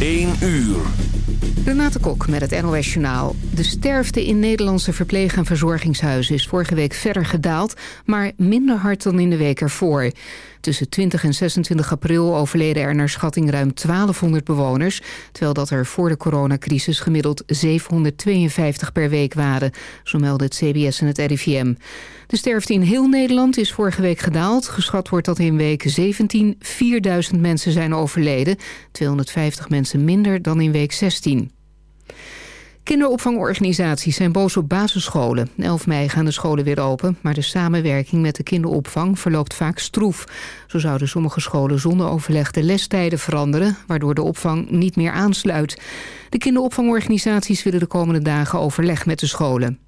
1 uur. Renate Kok met het NOS Journaal. De sterfte in Nederlandse verpleeg- en verzorgingshuizen is vorige week verder gedaald, maar minder hard dan in de week ervoor. Tussen 20 en 26 april overleden er naar schatting ruim 1200 bewoners, terwijl dat er voor de coronacrisis gemiddeld 752 per week waren, zo melden het CBS en het RIVM. De sterfte in heel Nederland is vorige week gedaald. Geschat wordt dat in week 17 4000 mensen zijn overleden, 250 mensen minder dan in week 16. Kinderopvangorganisaties zijn boos op basisscholen. 11 mei gaan de scholen weer open, maar de samenwerking met de kinderopvang verloopt vaak stroef. Zo zouden sommige scholen zonder overleg de lestijden veranderen, waardoor de opvang niet meer aansluit. De kinderopvangorganisaties willen de komende dagen overleg met de scholen.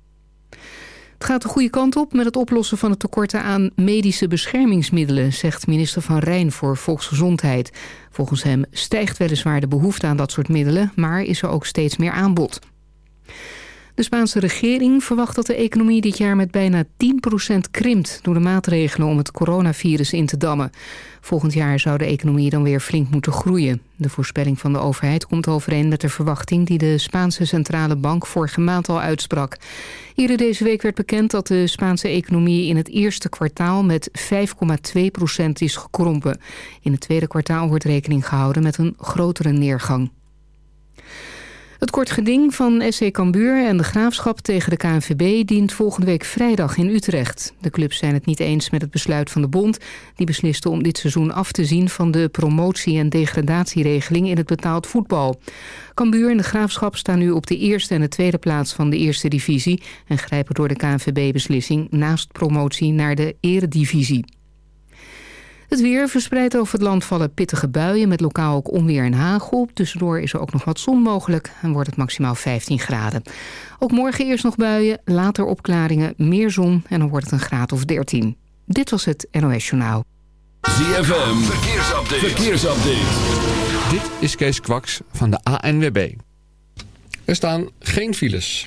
Het gaat de goede kant op met het oplossen van het tekorten aan medische beschermingsmiddelen, zegt minister Van Rijn voor Volksgezondheid. Volgens hem stijgt weliswaar de behoefte aan dat soort middelen, maar is er ook steeds meer aanbod. De Spaanse regering verwacht dat de economie dit jaar met bijna 10% krimpt... door de maatregelen om het coronavirus in te dammen. Volgend jaar zou de economie dan weer flink moeten groeien. De voorspelling van de overheid komt overeen met de verwachting... die de Spaanse Centrale Bank vorige maand al uitsprak. Eerder deze week werd bekend dat de Spaanse economie... in het eerste kwartaal met 5,2% is gekrompen. In het tweede kwartaal wordt rekening gehouden met een grotere neergang. Het kort geding van SC Cambuur en de Graafschap tegen de KNVB dient volgende week vrijdag in Utrecht. De clubs zijn het niet eens met het besluit van de bond. Die besliste om dit seizoen af te zien van de promotie- en degradatieregeling in het betaald voetbal. Cambuur en de Graafschap staan nu op de eerste en de tweede plaats van de eerste divisie... en grijpen door de KNVB-beslissing naast promotie naar de eredivisie. Het weer verspreidt over het land vallen pittige buien... met lokaal ook onweer en hagel. Tussendoor is er ook nog wat zon mogelijk en wordt het maximaal 15 graden. Ook morgen eerst nog buien, later opklaringen, meer zon... en dan wordt het een graad of 13. Dit was het NOS Journaal. ZFM, verkeersupdate. verkeersupdate. Dit is Kees Kwaks van de ANWB. Er staan geen files.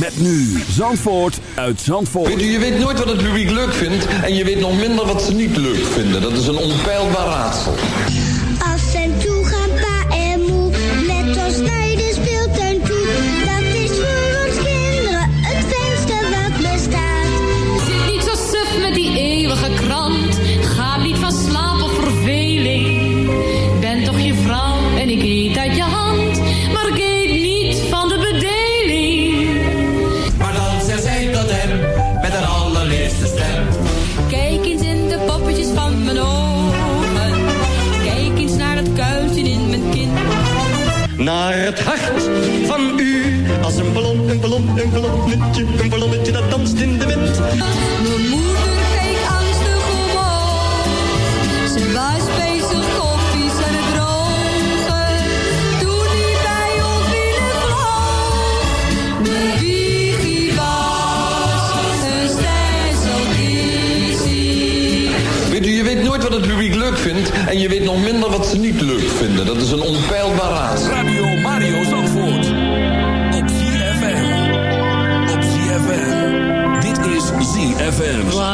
Met nu Zandvoort uit Zandvoort. Je weet nooit wat het publiek leuk vindt en je weet nog minder wat ze niet leuk vinden. Dat is een onpeilbaar raadsel. Ballonnetje. Een ballonnetje dat danst in de wind. Mijn moeder keek angstig omhoog. Ze was bezig koffies aan het dronken. Toen die bij ons binnenvloog. Mijn wiegje was een stencilvisie. Weet u, je weet nooit wat het publiek leuk vindt en je weet nog minder wat ze niet leuk vinden. Dat is een onpeilbaar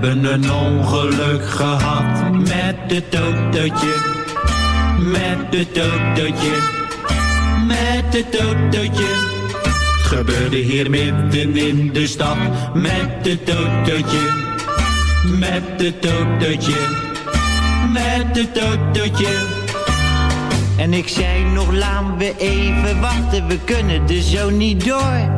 Hebben een ongeluk gehad met het autootje. Met het autootje. Met het autootje. Het gebeurde hier midden in de stad. Met het autootje. Met het autootje. Met het autootje. En ik zei nog, laten we even wachten, we kunnen er zo niet door.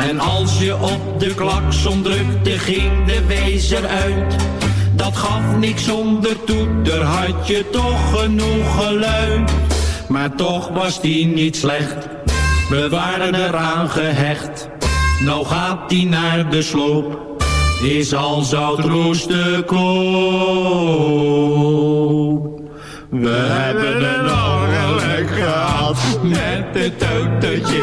En als je op de klakson drukte, ging de wezer uit. Dat gaf niks zonder toeter, had je toch genoeg geluid. Maar toch was die niet slecht, we waren eraan gehecht. Nou gaat die naar de sloop, is al zout roest te koop. We hebben een ongeluk gehad met het autootje,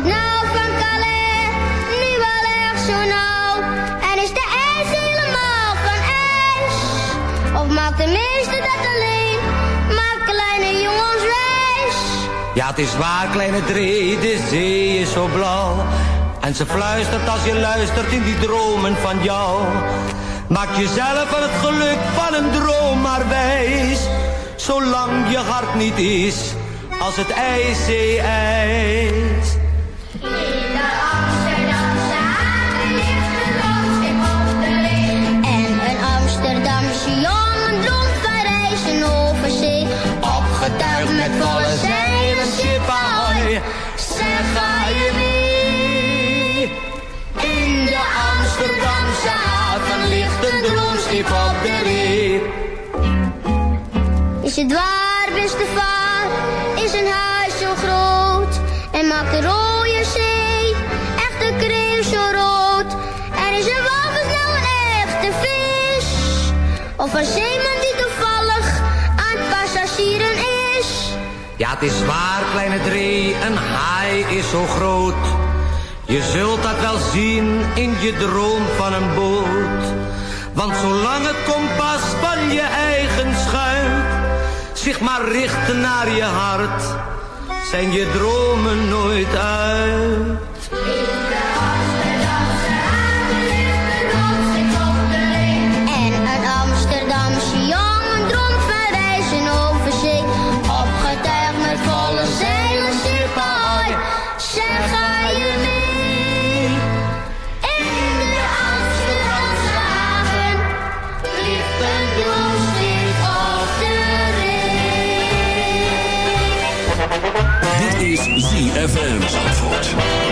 Nou van Calais nu wel erg zo nauw? En is de ijs helemaal van ijs? Of maakt de meeste dat alleen? Maakt kleine jongens wijs? Ja, het is waar, kleine Dree, de zee is zo blauw. En ze fluistert als je luistert in die dromen van jou. Maak jezelf van het geluk van een droom maar wijs. Zolang je hart niet is als het ijszee-ijs. In droomschip op de. Is het waar, beste vaar? Is een huis zo groot? En maakt de rode zee echt de kreeuw zo rood? Er is een walvis nou een echte vis? Of een zeeman die toevallig aan het passagieren is? Ja, het is waar, kleine Dree, een haai is zo groot. Je zult dat wel zien in je droom van een boot. Want zolang het kompas van je eigen schuit zich maar richt naar je hart, zijn je dromen nooit uit. Is ZFM Zandvoort.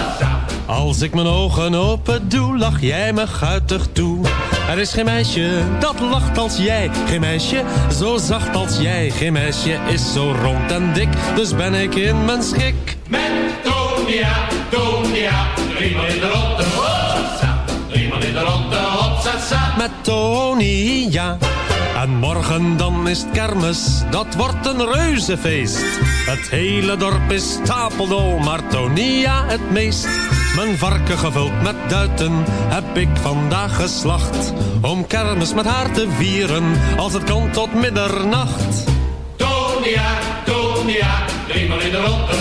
Als ik mijn ogen open doe, lach jij me guitig toe. Er is geen meisje dat lacht als jij. Geen meisje zo zacht als jij. Geen meisje is zo rond en dik, dus ben ik in mijn schik. Met Tonia, Tonia, driemaal in de ronde. Hopsa, driemaal in de ronde. Hopsa, sa. Met Tonia. En morgen dan is het kermis, dat wordt een reuzefeest. Het hele dorp is stapeldol, maar Tonia het meest. Mijn varken gevuld met duiten heb ik vandaag geslacht. Om kermis met haar te vieren, als het kan tot middernacht. Tonia, Tonia, driemaal in de ronde.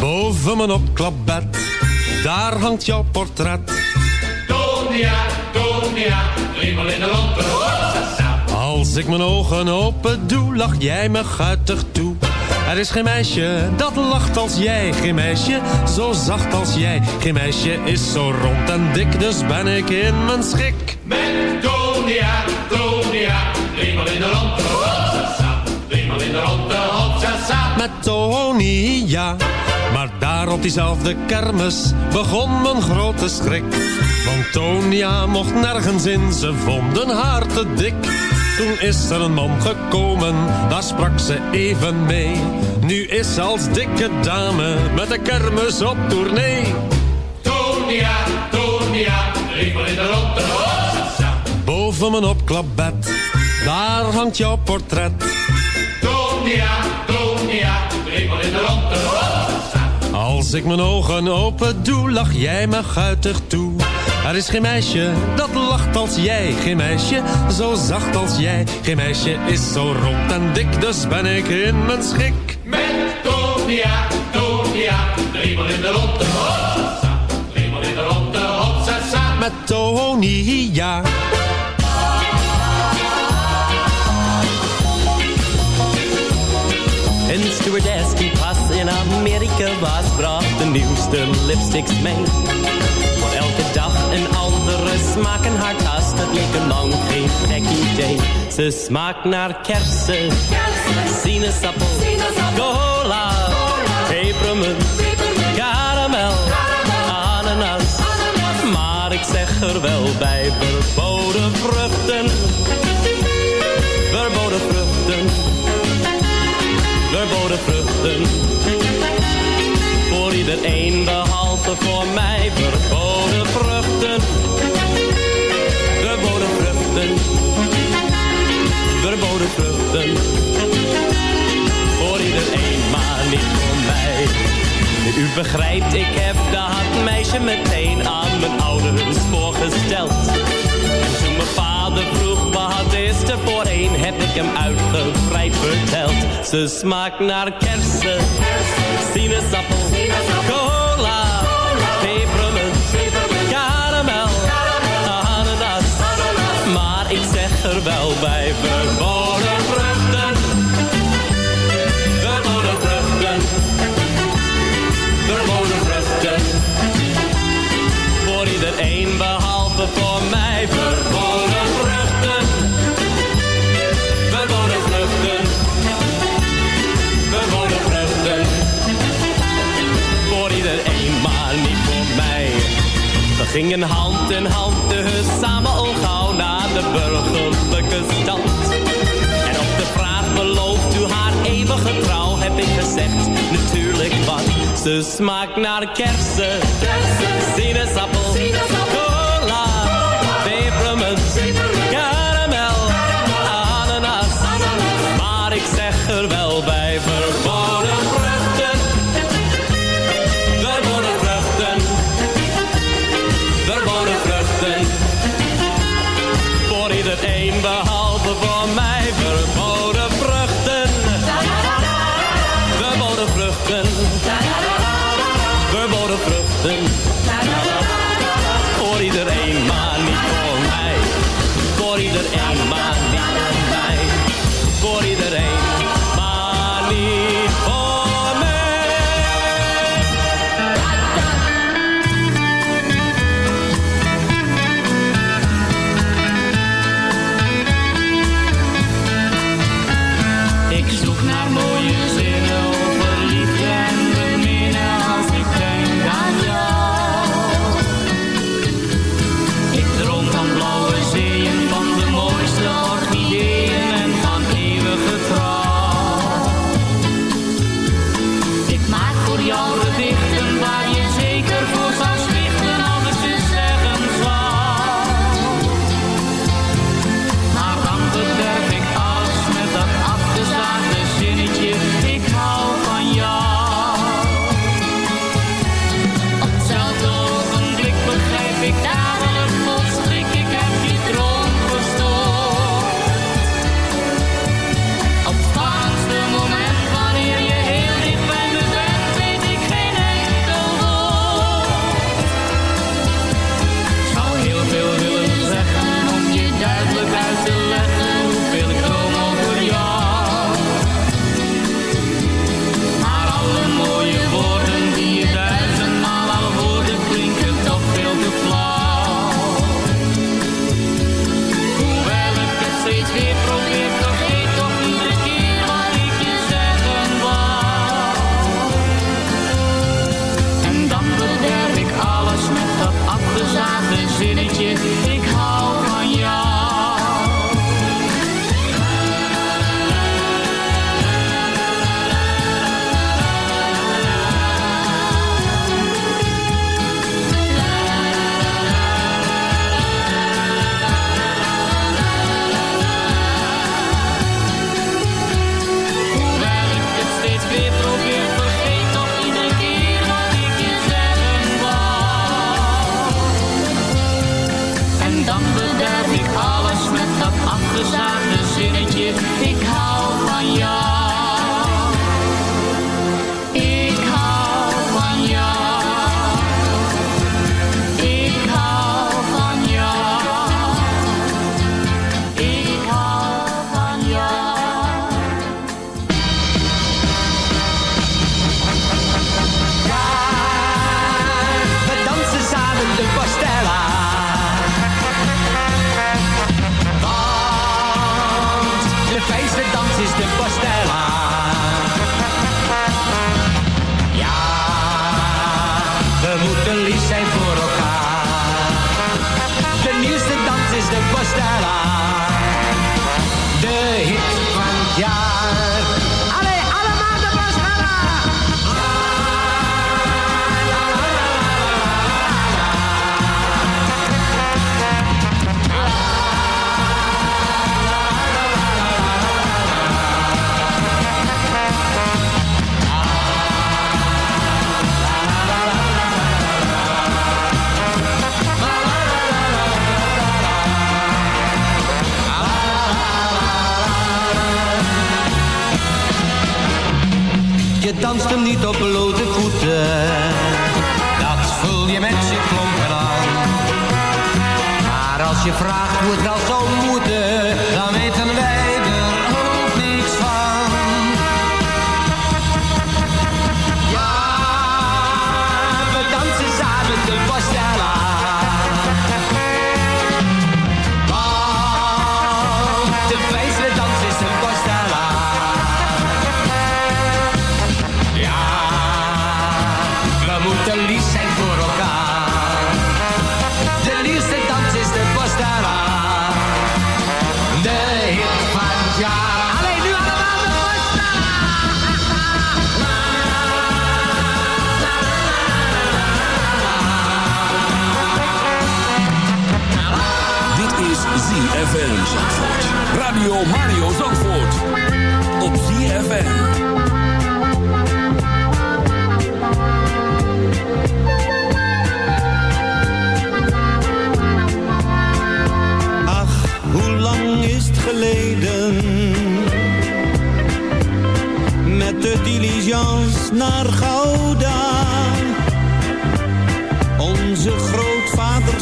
Boven mijn opklapbed, daar hangt jouw portret. Tonia, Tonia, driemaal in de ronde. Als ik mijn ogen open doe, lach jij me guitig toe. Er is geen meisje dat lacht als jij. Geen meisje zo zacht als jij. Geen meisje is zo rond en dik, dus ben ik in mijn schik. Met Tonia, Tonia, driemaal in de ronde. Hopsa, sa. Driemaal in de ronde. Hopsa, sa. Met Tonia. Maar daar op diezelfde kermis begon mijn grote schrik. Want Tonia mocht nergens in, ze vonden haar te dik. Toen is er een man gekomen, daar sprak ze even mee. Nu is ze als dikke dame met de kermis op tournee. Tonia, Tonia, driemaal in de sa. Boven mijn opklapbed, daar hangt jouw portret. Tonia, Tonia, driemaal in de sa. Als ik mijn ogen open doe, lach jij me guitig toe. Er is geen meisje dat lacht als jij. Geen meisje zo zacht als jij. Geen meisje is zo rond en dik, dus ben ik in mijn schik. Met Tonia, Tonia, driemaal in de ronde. Driemaal in de ronde. Hopsa, sa. Met Tonia. Een stewardess die pas in Amerika was, bracht de nieuwste lipsticks mee. In haar tas, dat leek hem lang geen gek idee. Ze smaakt naar kersen, sinaasappel, cola, pepermunt, karamel, ananas. Maar ik zeg er wel bij, verboden vruchten, verboden vruchten verboden vruchten. Voor iedereen behalve voor mij verboden vruchten. Vruchten. Verboden vruchten. Voor iedereen, maar niet voor mij. U begrijpt, ik heb dat meisje meteen aan mijn ouders voorgesteld. En toen mijn vader vroeg wat is er voor een, heb ik hem uitgebreid verteld. Ze smaakt naar kersen, sinaasappel, cola, wel bij, verboden vruchten. Verboden vruchten. Verboden vruchten. Voor iedereen behalve voor mij, verboden vruchten. Verboden vruchten. Verboden vruchten. Voor iedereen, maar niet voor mij. We gingen hand in hand dus samen burgerlijke stand. En op de vraag belooft u haar eeuwige trouw heb ik gezegd, natuurlijk wat. Ze smaakt naar kersen, sinaasappel, cola, pepermunt, karamel, ananas. Maar ik zeg er wel bij, verboden Radio Mario Zandvoort. Op ZFM. Ach, hoe lang is het geleden? Met de diligence naar Gouda.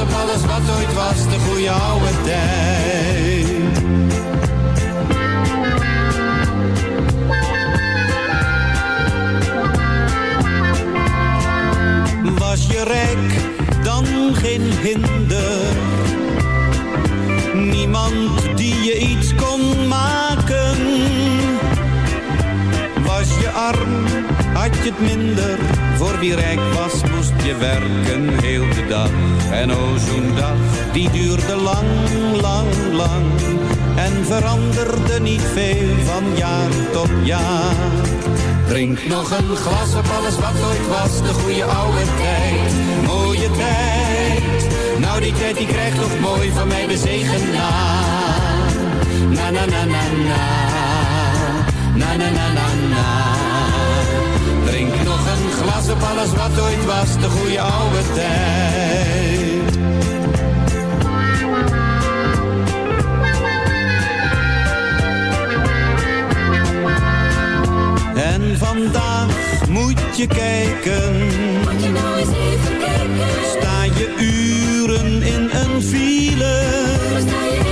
Op alles wat ooit was, de goede oude tijd. Was je rijk, dan geen hinder. Niemand die je iets kon maken. Je het minder. Voor wie rijk was, moest je werken heel de dag. En oh, zo'n dag, die duurde lang, lang, lang. En veranderde niet veel van jaar tot jaar. Drink nog een glas op alles wat ooit was, de goede oude tijd. Mooie tijd. Nou die tijd die krijgt toch mooi van mij de zegen na. Na na na na na. Na na na na na. Glas op alles wat ooit was, de goede oude tijd. En vandaag moet je kijken. Moet je nou eens even kijken. Sta je uren in een file.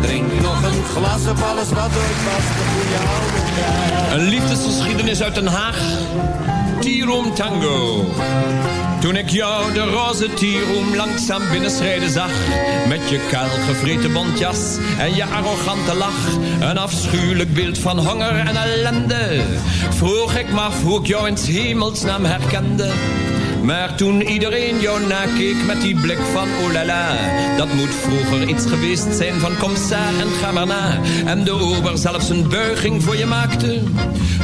Drink nog een glas op alles wat ooit was, de goede oude. Een liefdesgeschiedenis uit Den Haag. Tirum Tango. Toen ik jou de roze tieroem langzaam binnenschrijden zag. Met je kaal gevreten bontjas en je arrogante lach. Een afschuwelijk beeld van honger en ellende. Vroeg ik me af hoe ik jou in hemelsnaam herkende. Maar toen iedereen jou nakeek met die blik van oh la la, dat moet vroeger iets geweest zijn van kom sa en ga maar na. En de ober zelfs een buiging voor je maakte.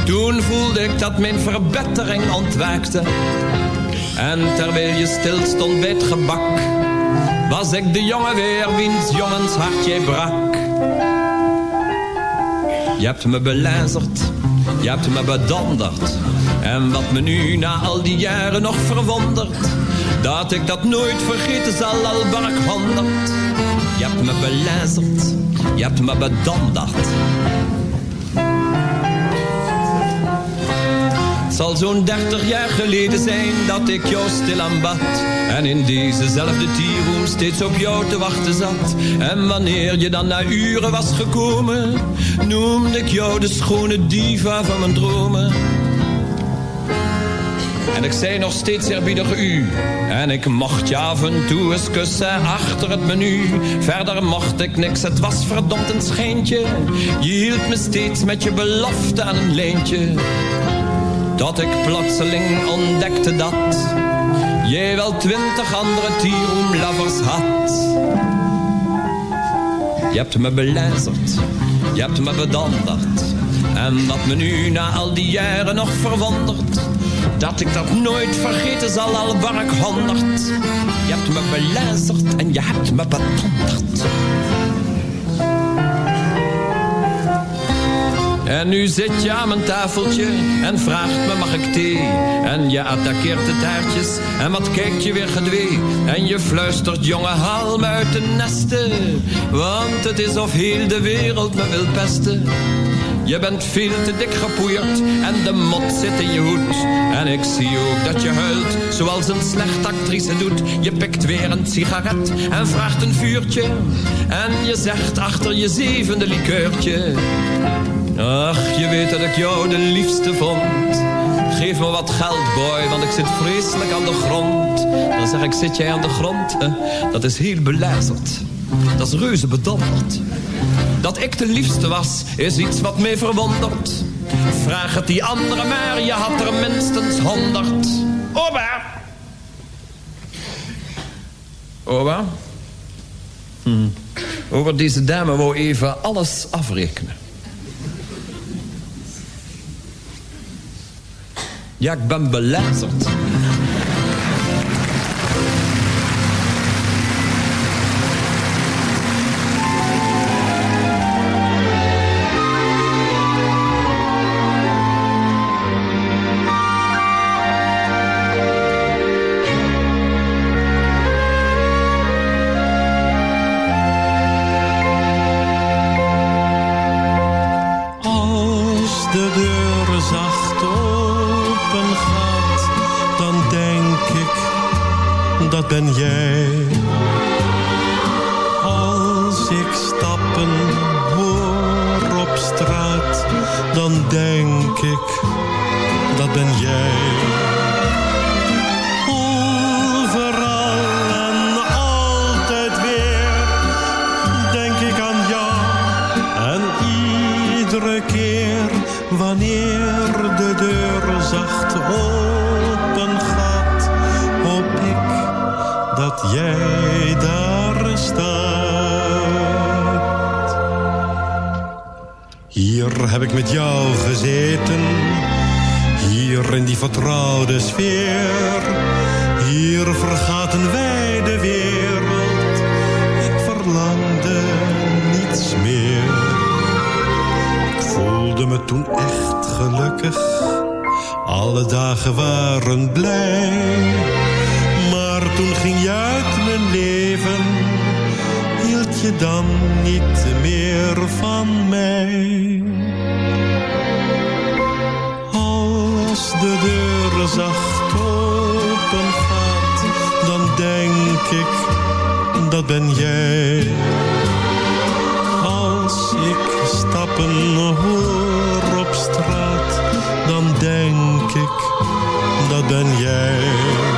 Toen voelde ik dat mijn verbetering ontwaakte. En terwijl je stil stond bij het gebak, was ik de jongen weer wiens jongens hart jij brak. Je hebt me belazerd, je hebt me bedonderd. En wat me nu na al die jaren nog verwondert, dat ik dat nooit vergeten zal, al ik honderd. Je hebt me belazerd, je hebt me bedonderd. zal zo'n dertig jaar geleden zijn dat ik jou stil aanbad. En in dezezelfde tierroom steeds op jou te wachten zat. En wanneer je dan na uren was gekomen, noemde ik jou de schone diva van mijn dromen. En ik zei nog steeds eerbiedig u. En ik mocht je af en toe eens kussen achter het menu. Verder mocht ik niks, het was verdomd een schijntje. Je hield me steeds met je belofte aan een lijntje. Tot ik plotseling ontdekte dat jij wel twintig andere tierroomlovers had. Je hebt me belazerd, je hebt me bedonderd. En wat me nu na al die jaren nog verwondert dat ik dat nooit vergeten zal, al waar ik honderd. Je hebt me belazerd en je hebt me bedonderd. En nu zit je aan mijn tafeltje en vraagt me mag ik thee? En je attaqueert de taartjes en wat kijkt je weer gedwee? En je fluistert jongen haal uit de nesten. Want het is of heel de wereld me wil pesten. Je bent veel te dik gepoeierd en de mot zit in je hoed. En ik zie ook dat je huilt, zoals een slechte actrice doet. Je pikt weer een sigaret en vraagt een vuurtje. En je zegt achter je zevende likeurtje. Ach, je weet dat ik jou de liefste vond. Geef me wat geld, boy, want ik zit vreselijk aan de grond. Dan zeg ik, zit jij aan de grond? Dat is heel beluisterd. Dat is reuze. Dat ik de liefste was, is iets wat mij verwondert. Vraag het die andere maar, je had er minstens honderd. Oba! Oba? Hm. Over deze dame wou even alles afrekenen. Ja, ik ben belazerd. Dat jij daar staat. Hier heb ik met jou gezeten, hier in die vertrouwde sfeer. Hier vergaten wij de wereld, ik verlangde niets meer. Ik voelde me toen echt gelukkig, alle dagen waren blij. Toen ging je uit mijn leven, hield je dan niet meer van mij. Als de deur zacht open gaat, dan denk ik, dat ben jij. Als ik stappen hoor op straat, dan denk ik, dat ben jij.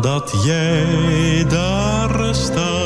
Dat jij daar staat.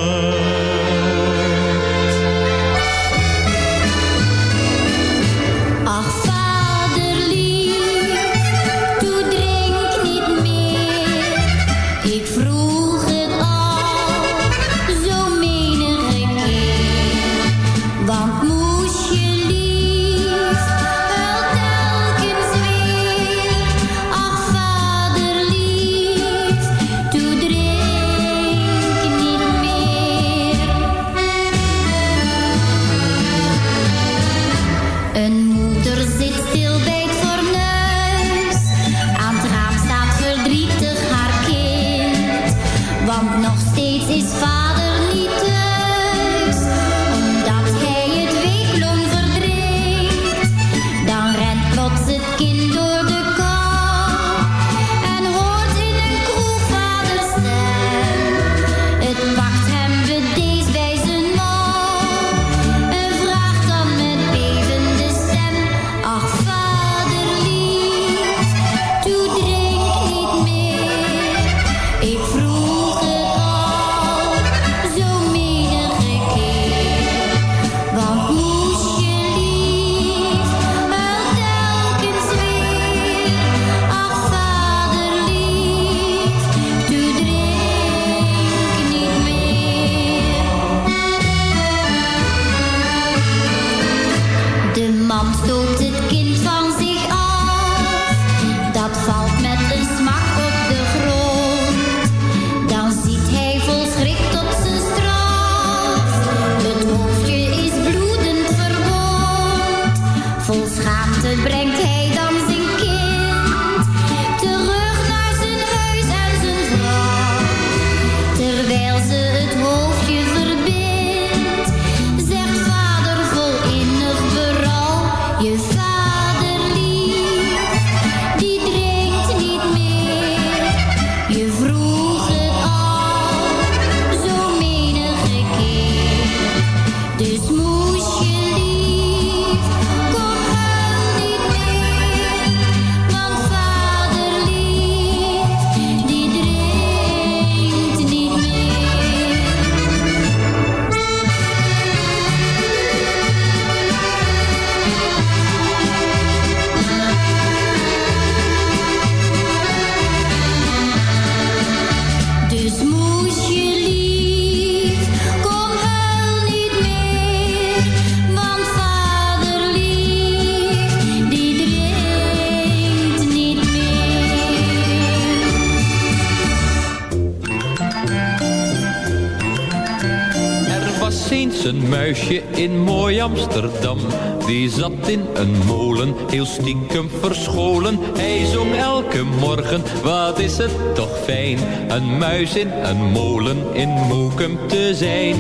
In een molen, heel stiekem verscholen. Hij zong elke morgen, wat is het toch fijn. Een muis in een molen in Moekum te zijn.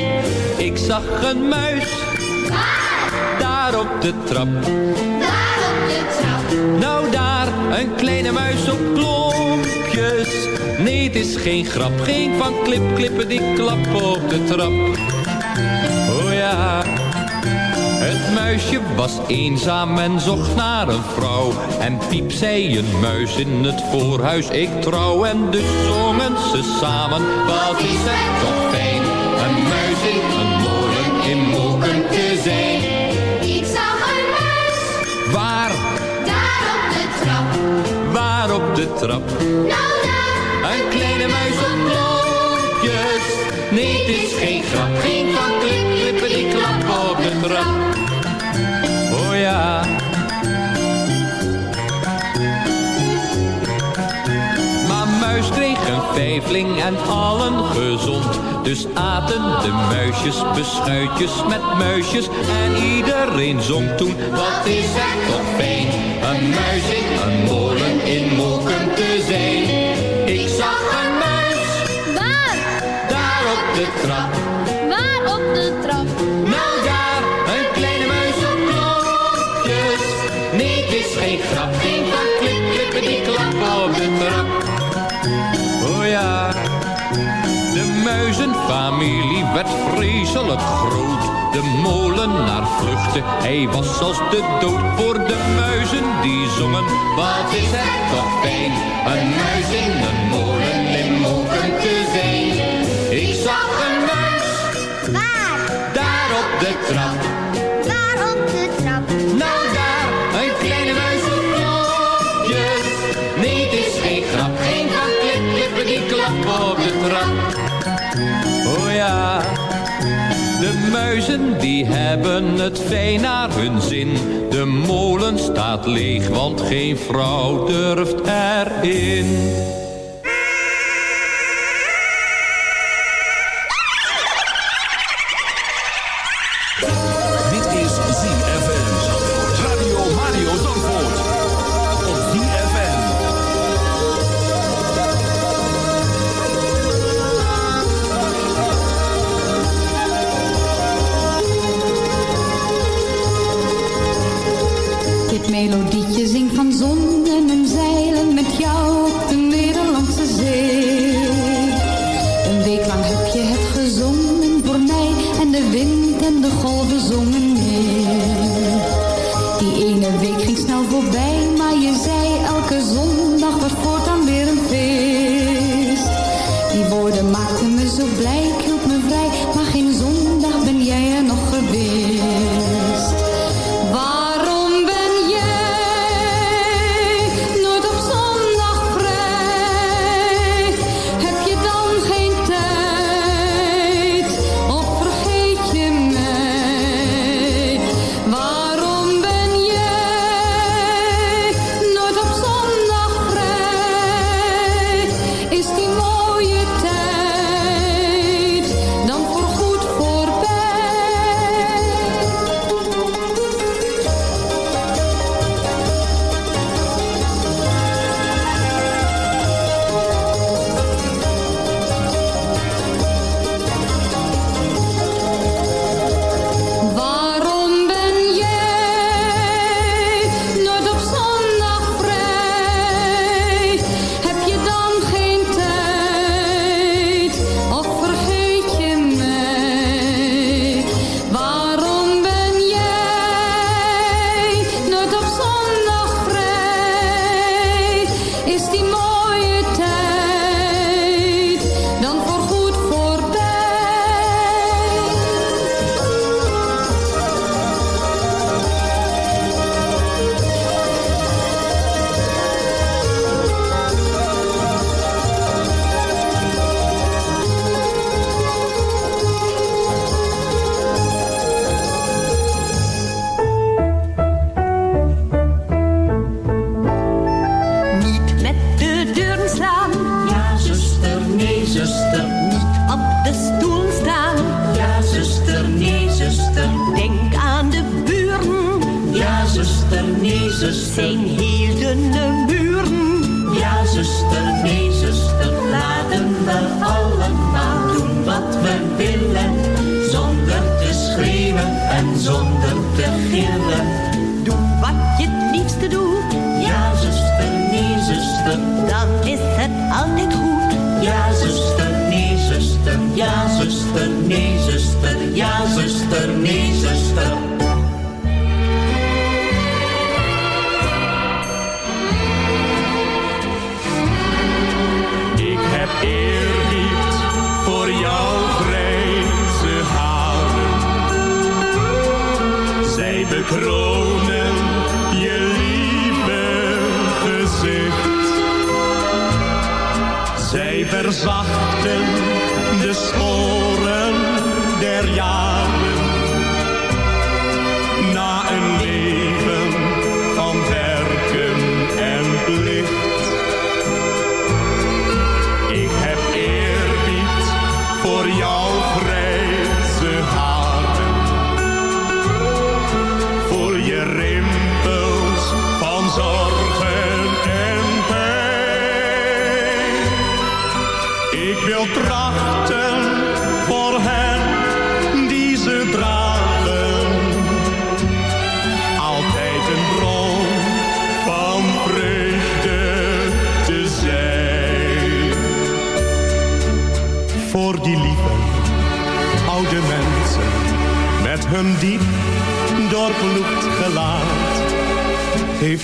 Ik zag een muis, daar op de trap. Nou daar, een kleine muis op klompjes. Nee, het is geen grap, geen van klip, klippen die klappen op de trap. Muisje was eenzaam en zocht naar een vrouw. En piep zei een muis in het voorhuis, ik trouw. En dus zongen ze samen, wat is het toch fijn. Een muis in een molen in Moken te zijn. Ik zag een muis, Waar, daar op de trap. waar op de trap? Nou daar, Een kleine muis op. Nee, het is geen grap. Geen van klip, klippen die klappen op de trap. Oh ja. Maar muis kreeg een vijfling en allen gezond. Dus aten de muisjes beschuitjes met muisjes. En iedereen zong toen, wat is het toch fijn. Een muis in een molen in Moken te zijn. Ik zag een muis, waar, daar op de trap. waar op de trap. Die klappen op de trap. Oh ja, de muizenfamilie werd vreselijk groot. De molenaar vluchtte, hij was als de dood voor de muizen die zongen. Wat is het toch fijn, een muis in een molen die hebben het fijn naar hun zin. De molen staat leeg, want geen vrouw durft erin.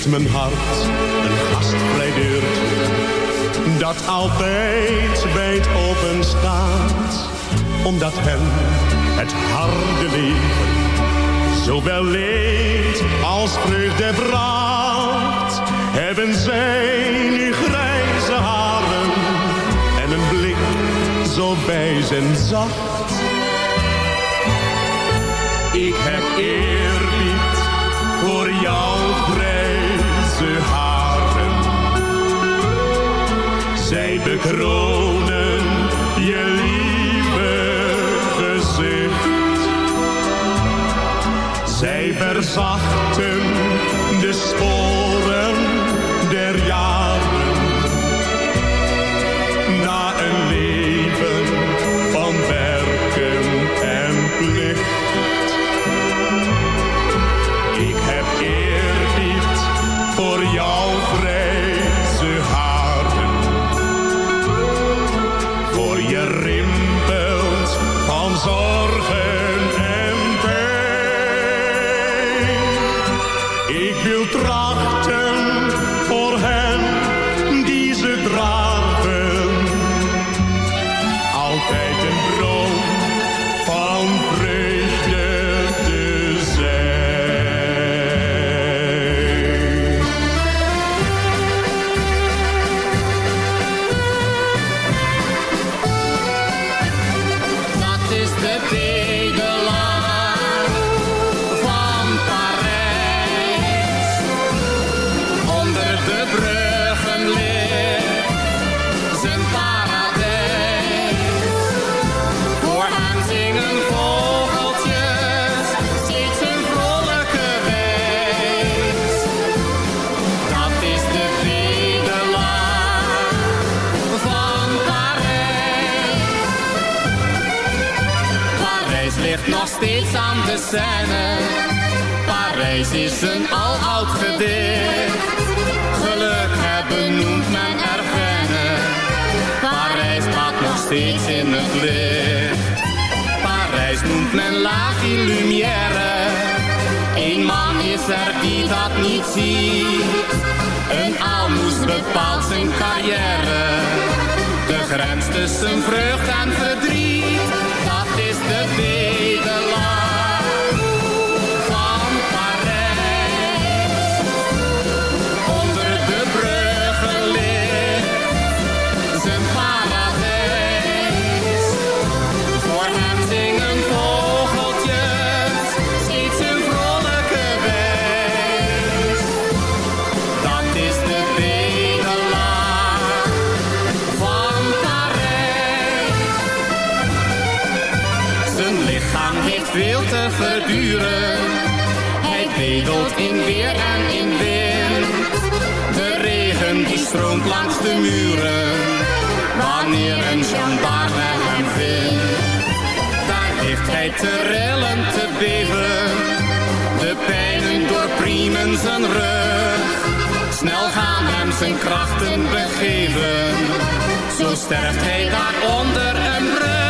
mijn hart een gastvrij deurtje dat altijd wijd open staat. Omdat hem het harde leven zowel leed als vreugde brand Hebben zij nu grijze haren en een blik zo wijs zacht. Ik heb eer bekronen je lieve gezicht. Zij verzachten gang heeft veel te verduren. Hij bedelt in weer en in wind. De regen die stroomt langs de muren. Wanneer een gendarme hem vindt. Daar heeft hij te rillen te beven. De pijnen doorpriemen zijn rug. Snel gaan hem zijn krachten begeven. Zo sterft hij daar onder een brug.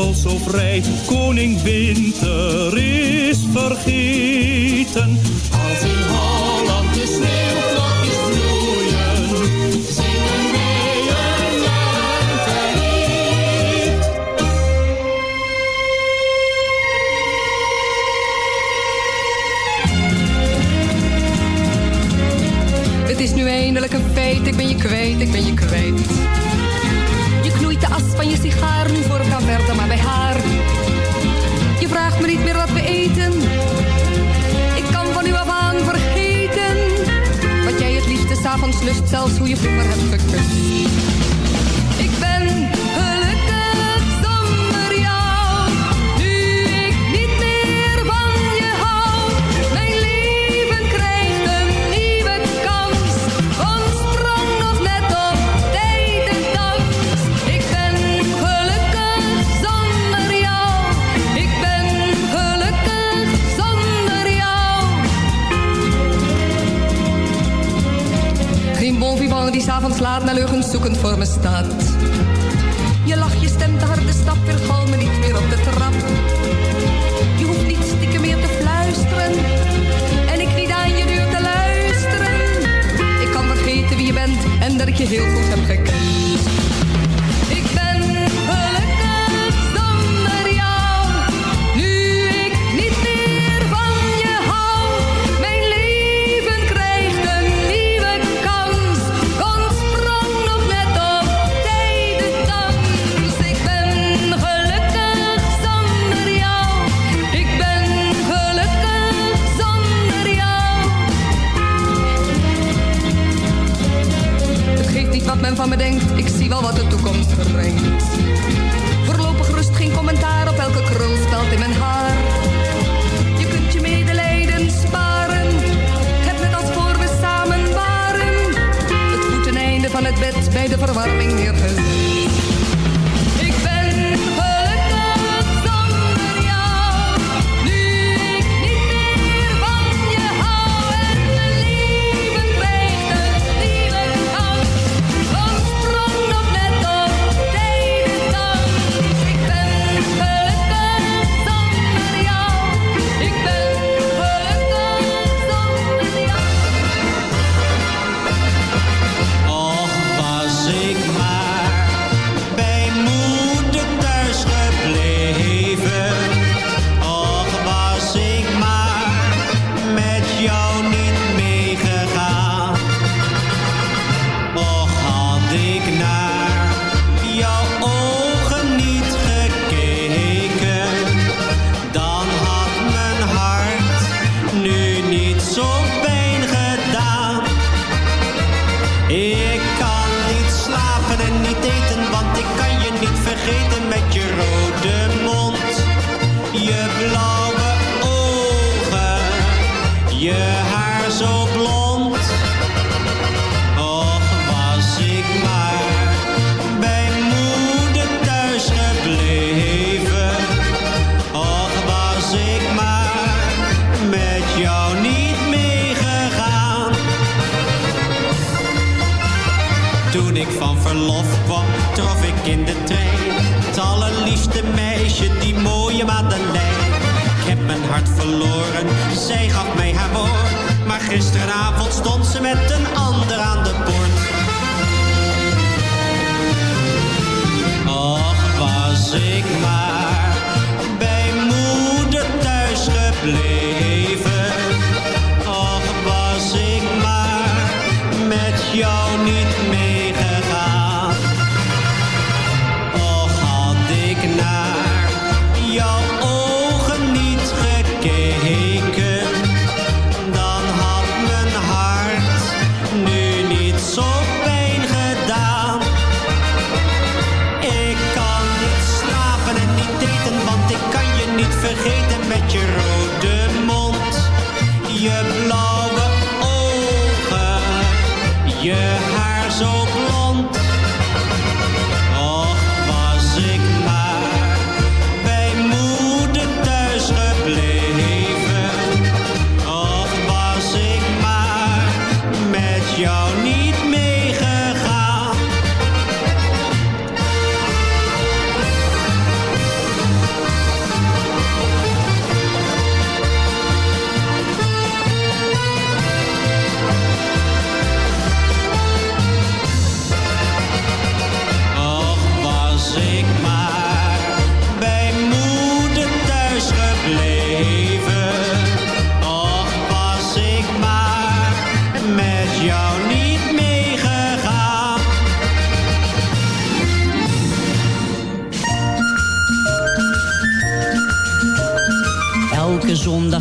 Als zo vrij. Koning Winter is vergeten. toekomst. van verlof kwam, trof ik in de trein. Het allerliefste meisje, die mooie Madeleine. Ik heb mijn hart verloren, zij gaf mij haar woord. Maar gisteravond stond ze met een ander aan de poort. Och, was ik maar bij moeder thuis gebleven. Och, was ik maar met jou niet.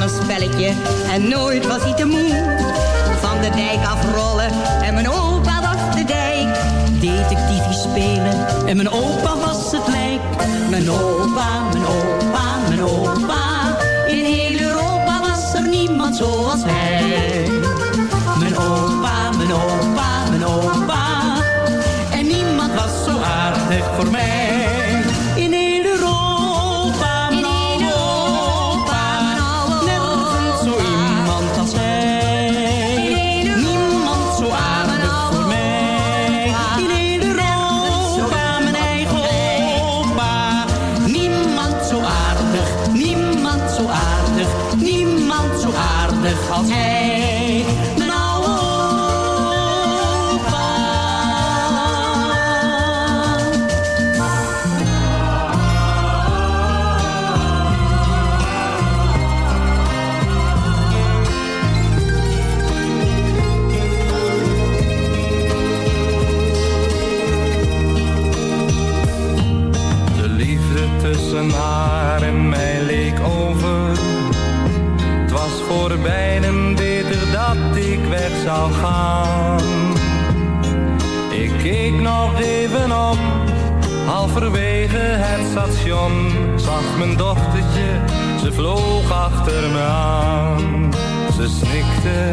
Een spelletje en nooit was hij te moe. Van de dijk afrollen en mijn opa was de dijk. Detectiefie spelen en mijn opa was het lijk. Mijn opa, mijn opa, mijn opa. In heel Europa was er niemand zoals hij. Zo aardig als hij. Mijn dochtertje, ze vloog achter me aan. Ze snikte,